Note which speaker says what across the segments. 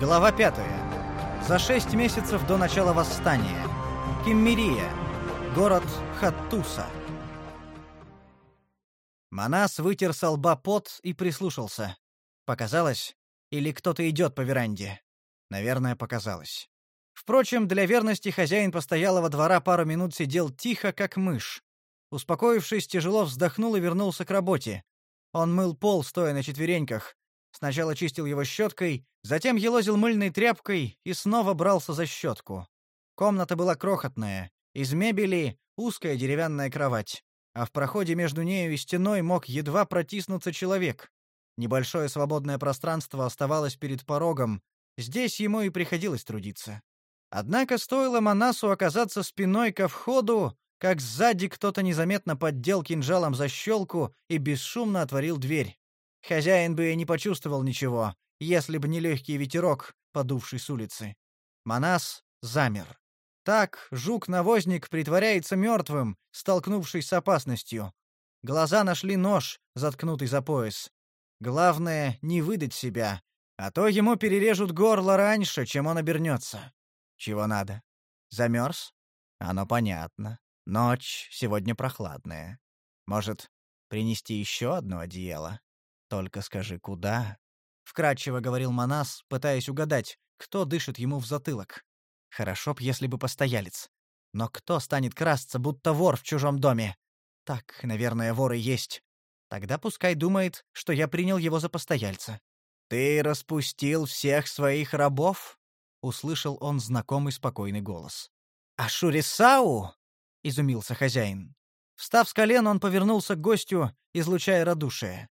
Speaker 1: Глава 5. За шесть месяцев до начала восстания. Киммерия. Город Хаттуса. Манас вытер со лба пот и прислушался. Показалось, или кто-то идет по веранде. Наверное, показалось. Впрочем, для верности хозяин постоялого двора пару минут сидел тихо, как мышь. Успокоившись, тяжело вздохнул и вернулся к работе. Он мыл пол, стоя на четвереньках. Сначала чистил его щеткой, затем елозил мыльной тряпкой и снова брался за щетку. Комната была крохотная. Из мебели узкая деревянная кровать, а в проходе между нею и стеной мог едва протиснуться человек. Небольшое свободное пространство оставалось перед порогом. Здесь ему и приходилось трудиться. Однако стоило Манасу оказаться спиной ко входу, как сзади кто-то незаметно поддел кинжалом защелку и бесшумно отворил дверь. Хозяин бы и не почувствовал ничего, если бы не легкий ветерок, подувший с улицы. Манас замер. Так жук-навозник притворяется мертвым, столкнувшись с опасностью. Глаза нашли нож, заткнутый за пояс. Главное — не выдать себя, а то ему перережут горло раньше, чем он обернется. Чего надо? Замерз? Оно понятно. Ночь сегодня прохладная. Может, принести еще одно одеяло? Только скажи, куда? Вкратчиво говорил Манас, пытаясь угадать, кто дышит ему в затылок. Хорошо б, если бы постоялец. Но кто станет красться, будто вор в чужом доме? Так, наверное, воры есть. Тогда пускай думает, что я принял его за постояльца. «Ты распустил всех своих рабов?» — услышал он знакомый спокойный голос. «А Шурисау?» — изумился хозяин. Встав с колен, он повернулся к гостю, излучая радушие.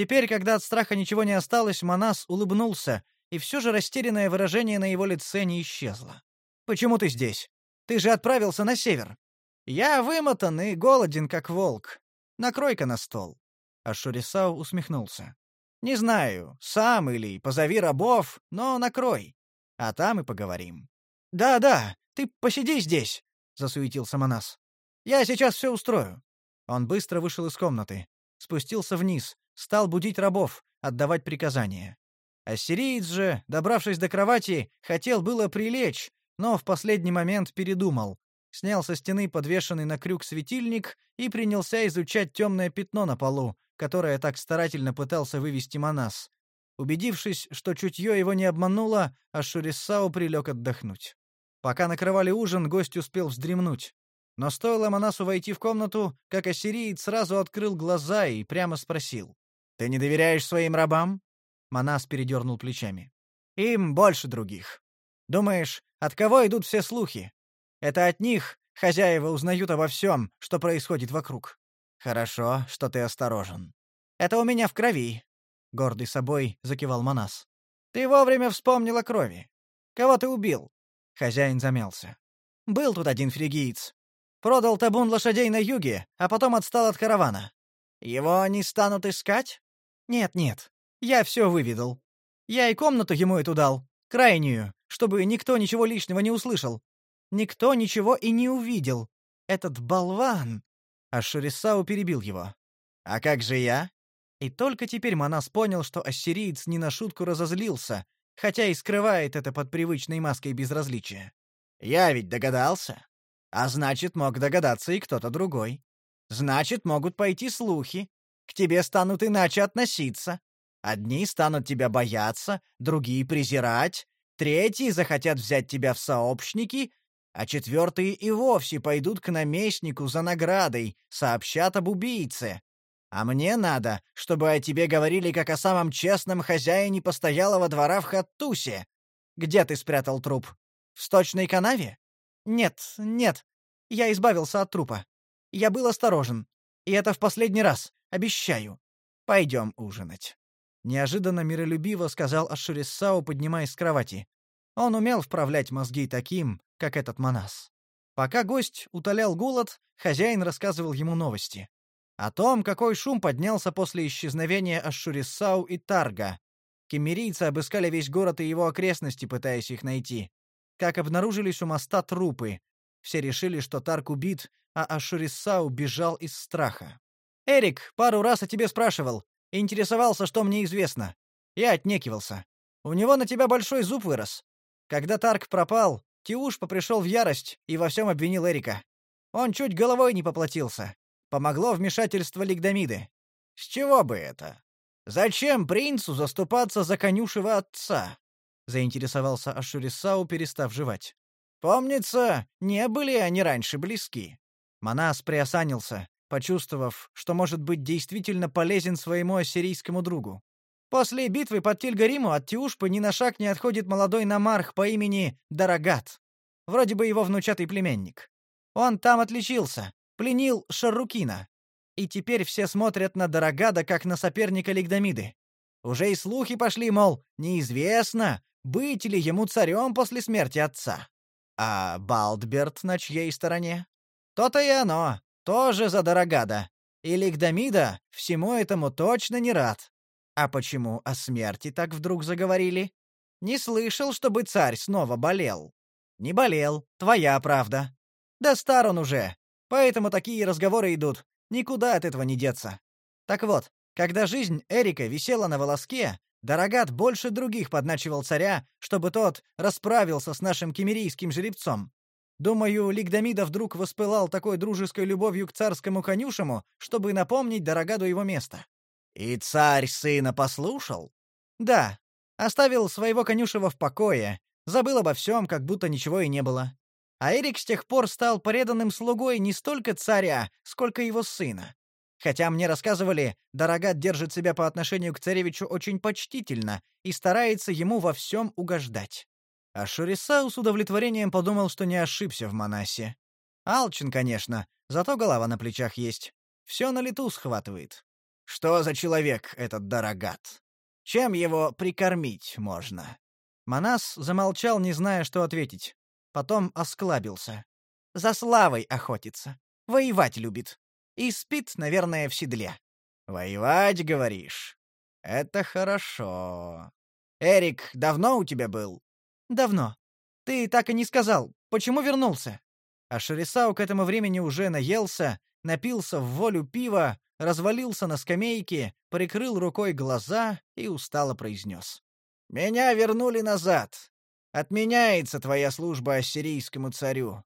Speaker 1: Теперь, когда от страха ничего не осталось, Манас улыбнулся, и все же растерянное выражение на его лице не исчезло. «Почему ты здесь? Ты же отправился на север. Я вымотан и голоден, как волк. Накрой-ка на стол». А Шурисау усмехнулся. «Не знаю, сам или позови рабов, но накрой. А там и поговорим». «Да-да, ты посиди здесь», — засуетился Манас. «Я сейчас все устрою». Он быстро вышел из комнаты, спустился вниз, стал будить рабов, отдавать приказания. Ассириец же, добравшись до кровати, хотел было прилечь, но в последний момент передумал, снял со стены подвешенный на крюк светильник и принялся изучать темное пятно на полу, которое так старательно пытался вывести Манас. Убедившись, что чутье его не обмануло, Ашурисау прилег отдохнуть. Пока накрывали ужин, гость успел вздремнуть. Но стоило Манасу войти в комнату, как ассириец сразу открыл глаза и прямо спросил. «Ты не доверяешь своим рабам?» Манас передернул плечами. «Им больше других. Думаешь, от кого идут все слухи? Это от них хозяева узнают обо всем, что происходит вокруг. Хорошо, что ты осторожен. Это у меня в крови, гордый собой закивал Манас. Ты вовремя вспомнил о крови. Кого ты убил? Хозяин замялся. Был тут один фригиец. Продал табун лошадей на юге, а потом отстал от каравана. Его они станут искать? Нет, нет. Я все выведал. Я и комнату ему эту дал, крайнюю, чтобы никто ничего лишнего не услышал. Никто ничего и не увидел. Этот болван а Шурисау перебил его. «А как же я?» И только теперь Манас понял, что ассириец не на шутку разозлился, хотя и скрывает это под привычной маской безразличия. «Я ведь догадался. А значит, мог догадаться и кто-то другой. Значит, могут пойти слухи. К тебе станут иначе относиться. Одни станут тебя бояться, другие презирать, третьи захотят взять тебя в сообщники, а четвертые и вовсе пойдут к наместнику за наградой, сообщат об убийце. А мне надо, чтобы о тебе говорили как о самом честном хозяине постоялого двора в Хаттусе. Где ты спрятал труп? В сточной канаве? Нет, нет. Я избавился от трупа. Я был осторожен. И это в последний раз, обещаю. Пойдем ужинать. Неожиданно миролюбиво сказал Ашурисау, поднимаясь с кровати. Он умел вправлять мозги таким, как этот Манас. Пока гость утолял голод, хозяин рассказывал ему новости. О том, какой шум поднялся после исчезновения Ашшурисау и Тарга. Кемерийцы обыскали весь город и его окрестности, пытаясь их найти. Как обнаружились у моста трупы. Все решили, что Тарг убит, а Ашурисау бежал из страха. «Эрик пару раз о тебе спрашивал. Интересовался, что мне известно. Я отнекивался. У него на тебя большой зуб вырос. Когда Тарк пропал, Тиуш попришел в ярость и во всем обвинил Эрика. Он чуть головой не поплатился. Помогло вмешательство Лигдамиды. С чего бы это? Зачем принцу заступаться за конюшева отца? Заинтересовался Ашурисау, перестав жевать. Помнится, не были они раньше близки. Манас приосанился, почувствовав, что может быть действительно полезен своему ассирийскому другу. После битвы под Тильгариму от Тиушпы ни на шаг не отходит молодой намарх по имени Дарагат. Вроде бы его внучатый племянник. Он там отличился, пленил Шаррукина. И теперь все смотрят на Дарагада как на соперника Лигдамиды. Уже и слухи пошли, мол, неизвестно, быть ли ему царем после смерти отца. А Балдберт на чьей стороне? То-то и оно, тоже за Дарагада. И Лигдамида всему этому точно не рад. А почему о смерти так вдруг заговорили? Не слышал, чтобы царь снова болел. Не болел, твоя правда. Да стар он уже, поэтому такие разговоры идут. Никуда от этого не деться. Так вот, когда жизнь Эрика висела на волоске, Дорогат больше других подначивал царя, чтобы тот расправился с нашим кемерийским жеребцом. Думаю, Лигдамида вдруг воспылал такой дружеской любовью к царскому конюшему, чтобы напомнить Дорогаду его место. И царь сына послушал? Да, оставил своего конюшева в покое, забыл обо всем, как будто ничего и не было. А Эрик с тех пор стал преданным слугой не столько царя, сколько его сына. Хотя мне рассказывали, Дорогат держит себя по отношению к царевичу очень почтительно и старается ему во всем угождать. А Шурисау с удовлетворением подумал, что не ошибся в Манасе. Алчен, конечно, зато голова на плечах есть. Все на лету схватывает. Что за человек этот Дорогат? Чем его прикормить можно? Манас замолчал, не зная, что ответить. Потом осклабился. За славой охотится. Воевать любит. И спит, наверное, в седле. Воевать, говоришь? Это хорошо. Эрик давно у тебя был? Давно. Ты так и не сказал, почему вернулся? А Шерисау к этому времени уже наелся, напился в волю пива, развалился на скамейке, прикрыл рукой глаза и устало произнес. «Меня вернули назад. Отменяется твоя служба ассирийскому царю.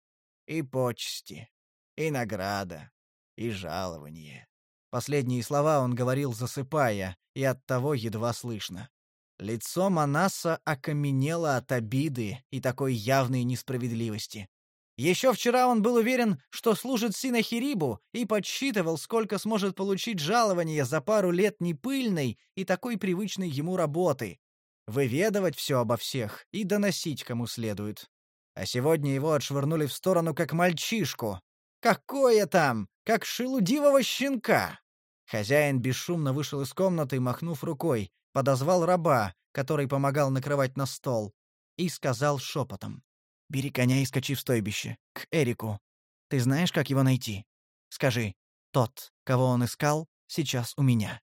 Speaker 1: И почести, и награда, и жалование. Последние слова он говорил, засыпая, и оттого едва слышно. Лицо Манаса окаменело от обиды и такой явной несправедливости. Еще вчера он был уверен, что служит Синахирибу и подсчитывал, сколько сможет получить жалование за пару лет непыльной и такой привычной ему работы, выведывать все обо всех и доносить кому следует. А сегодня его отшвырнули в сторону как мальчишку. Какое там, как шелудивого щенка! Хозяин бесшумно вышел из комнаты, махнув рукой, подозвал раба, который помогал накрывать на стол, и сказал шепотом. «Бери коня и скачи в стойбище, к Эрику. Ты знаешь, как его найти? Скажи, тот, кого он искал, сейчас у меня».